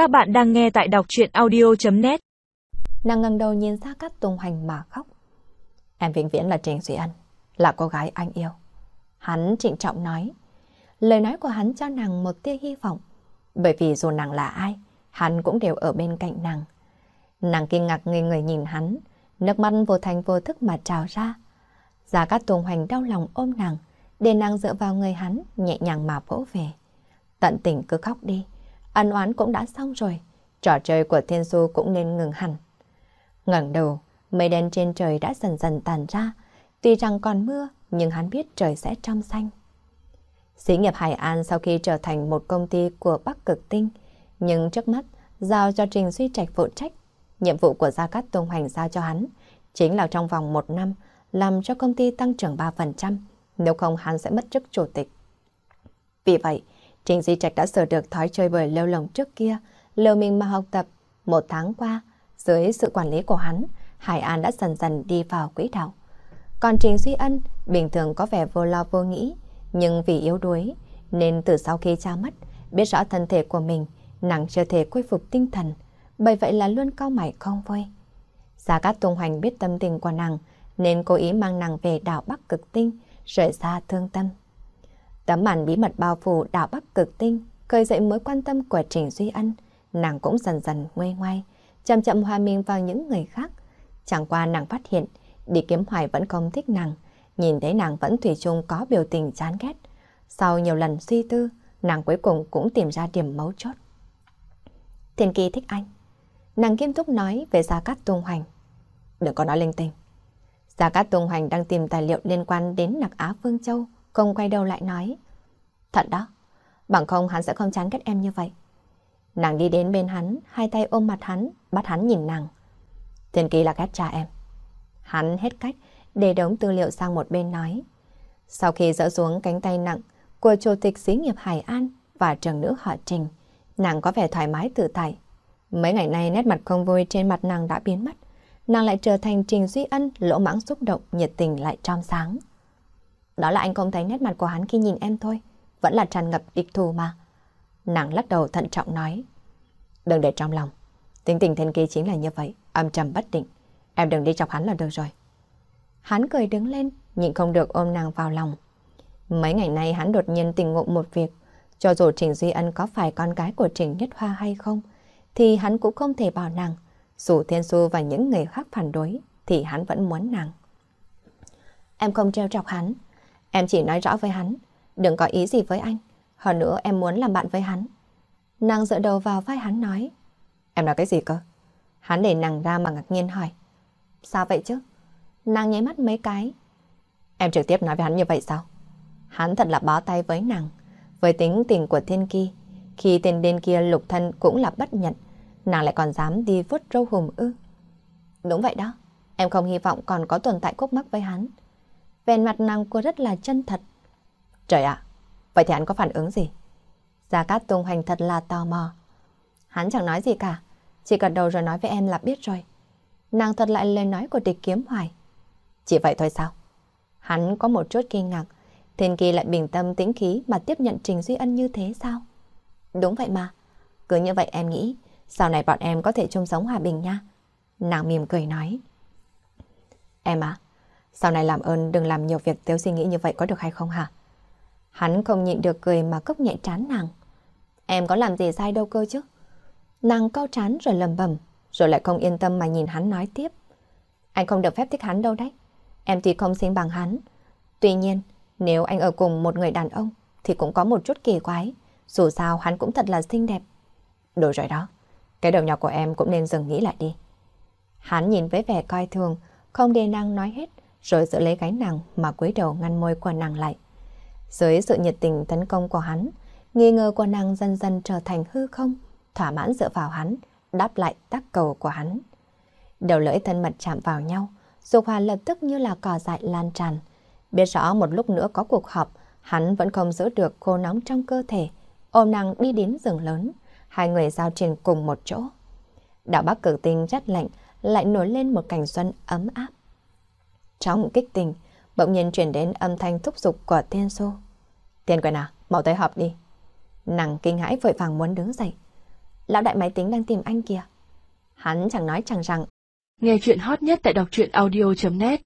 Các bạn đang nghe tại đọc chuyện audio.net Nàng ngẩng đầu nhìn ra Cát Tùng Hoành mà khóc. Em vĩnh viễn là Trình Duy Ân, là cô gái anh yêu. Hắn trịnh trọng nói. Lời nói của hắn cho nàng một tia hy vọng. Bởi vì dù nàng là ai, hắn cũng đều ở bên cạnh nàng. Nàng kinh ngạc người người nhìn hắn, nước mắt vô thành vô thức mà trào ra. Gia Cát Tùng Hoành đau lòng ôm nàng, để nàng dựa vào người hắn, nhẹ nhàng mà vỗ về. Tận tình cứ khóc đi, ân oán cũng đã xong rồi, trò chơi của Thiên Du cũng nên ngừng hẳn. ngẩng đầu, mây đen trên trời đã dần dần tàn ra, tuy rằng còn mưa, nhưng hắn biết trời sẽ trong xanh. Xí nghiệp Hải An sau khi trở thành một công ty của Bắc Cực Tinh, nhưng trước mắt giao cho Trình Duy Trạch phụ trách. Nhiệm vụ của Gia Cát Tông Hoành giao cho hắn chính là trong vòng một năm làm cho công ty tăng trưởng 3%, nếu không hắn sẽ mất chức chủ tịch. Vì vậy, Trình Di Trạch đã sửa được thói chơi bời lêu lồng trước kia, lêu mình mà học tập. Một tháng qua, dưới sự quản lý của hắn, Hải An đã dần dần đi vào quỹ đạo. Còn Trình Duy Ân bình thường có vẻ vô lo vô nghĩ, nhưng vì yếu đuối, nên từ sau khi cha mất, biết rõ thân thể của mình, nàng chưa thể khôi phục tinh thần, bởi vậy là luôn cao mày không vui. Gia Cát Tùng Hoành biết tâm tình của nàng, nên cố ý mang nàng về đảo Bắc Cực Tinh, rời xa thương tâm. Tấm màn bí mật bao phủ đảo Bắc Cực Tinh, khơi dậy mối quan tâm của Trình Duy Ân, nàng cũng dần dần nguê ngoai, chậm chậm hòa mình vào những người khác. Chẳng qua nàng phát hiện, đi kiếm hoài vẫn không thích nàng, nhìn thấy nàng vẫn thủy chung có biểu tình chán ghét. Sau nhiều lần suy tư, nàng cuối cùng cũng tìm ra điểm mấu chốt. Thiên kỳ thích anh. Nàng kiêm túc nói về Gia Cát Tung Hoành. Đừng có nói linh tinh. Gia Cát Tung Hoành đang tìm tài liệu liên quan đến nặc Á Phương Châu, không quay đầu lại nói. Thật đó, bằng không hắn sẽ không chán ghét em như vậy. Nàng đi đến bên hắn, hai tay ôm mặt hắn, bắt hắn nhìn nàng. Thiên kỳ là ghét cha em. Hắn hết cách, để đống tư liệu sang một bên nói. Sau khi dỡ xuống cánh tay nặng của chủ tịch xí nghiệp Hải An và trường nữ họ Trình, nàng có vẻ thoải mái tự tại. Mấy ngày nay nét mặt không vui trên mặt nàng đã biến mất. Nàng lại trở thành Trình Duy Ân lỗ mãng xúc động, nhiệt tình lại trong sáng. Đó là anh không thấy nét mặt của hắn khi nhìn em thôi. Vẫn là tràn ngập địch thù mà. Nàng lắc đầu thận trọng nói. Đừng để trong lòng. Tính tình thiên kia chính là như vậy, âm trầm bất định. Em đừng đi chọc hắn là được rồi. Hắn cười đứng lên, nhịn không được ôm nàng vào lòng. Mấy ngày nay hắn đột nhiên tình ngộ một việc. Cho dù Trình Duy Ân có phải con gái của Trình Nhất Hoa hay không, thì hắn cũng không thể bảo nàng. Dù Thiên Xu và những người khác phản đối, thì hắn vẫn muốn nàng. Em không treo chọc hắn. Em chỉ nói rõ với hắn. Đừng có ý gì với anh. Hơn nữa em muốn làm bạn với hắn. Nàng dựa đầu vào vai hắn nói. Em nói cái gì cơ? Hắn để nàng ra mà ngạc nhiên hỏi. Sao vậy chứ? Nàng nháy mắt mấy cái. Em trực tiếp nói với hắn như vậy sao? Hắn thật là bó tay với nàng. Với tính tình của thiên kỳ, khi tên đen kia lục thân cũng là bất nhận, nàng lại còn dám đi vuốt râu hùm ư. Đúng vậy đó, em không hy vọng còn có tồn tại khúc mắc với hắn. Vèn mặt nàng cô rất là chân thật. Trời ạ, vậy thì hắn có phản ứng gì? Gia Cát Tung Hoành thật là tò mò. Hắn chẳng nói gì cả, chỉ gật đầu rồi nói với em là biết rồi. Nàng thật lại lời nói của địch kiếm hoài. Chỉ vậy thôi sao? Hắn có một chút kinh ngạc, Thiên Kỳ lại bình tâm tĩnh khí mà tiếp nhận Trình Duy Ân như thế sao? Đúng vậy mà. Cứ như vậy em nghĩ, sau này bọn em có thể chung sống hòa bình nha. Nàng mỉm cười nói. Em à, sau này làm ơn đừng làm nhiều việc tiêu suy nghĩ như vậy có được hay không hả? Hắn không nhịn được cười mà cốc nhẹ trán nàng. Em có làm gì sai đâu cơ chứ? Nàng cau trán rồi lầm bầm, rồi lại không yên tâm mà nhìn hắn nói tiếp. Anh không được phép thích hắn đâu đấy. Em tuy không xinh bằng hắn. Tuy nhiên, nếu anh ở cùng một người đàn ông thì cũng có một chút kỳ quái. Dù sao hắn cũng thật là xinh đẹp. Đủ rồi đó. Cái đầu nhỏ của em cũng nên dừng nghĩ lại đi. Hắn nhìn với vẻ coi thường, không để nàng nói hết, rồi giữ lấy gánh nàng mà cúi đầu ngăn môi của nàng lại. Dưới sự nhiệt tình tấn công của hắn, nghi ngờ của nàng dần dần trở thành hư không, thỏa mãn dựa vào hắn, đáp lại tác cầu của hắn. Đầu lưỡi thân mật chạm vào nhau, dục hòa lập tức như là cỏ dại lan tràn. Biết rõ một lúc nữa có cuộc họp, hắn vẫn không giữ được khô nóng trong cơ thể, ôm nàng đi đến giường lớn, hai người giao trên cùng một chỗ. Đạo Bắc cử tinh rất lạnh, lại nổi lên một cảnh xuân ấm áp. Trong kích tình, bỗng nhiên chuyển đến âm thanh thúc giục của Thiên Xô. Thiên Quyền nào, mau tới họp đi. Nàng kinh hãi vội vàng muốn đứng dậy. lão đại máy tính đang tìm anh kìa. Hắn chẳng nói chẳng rằng. Nghe chuyện hot nhất tại đọc truyện audio.net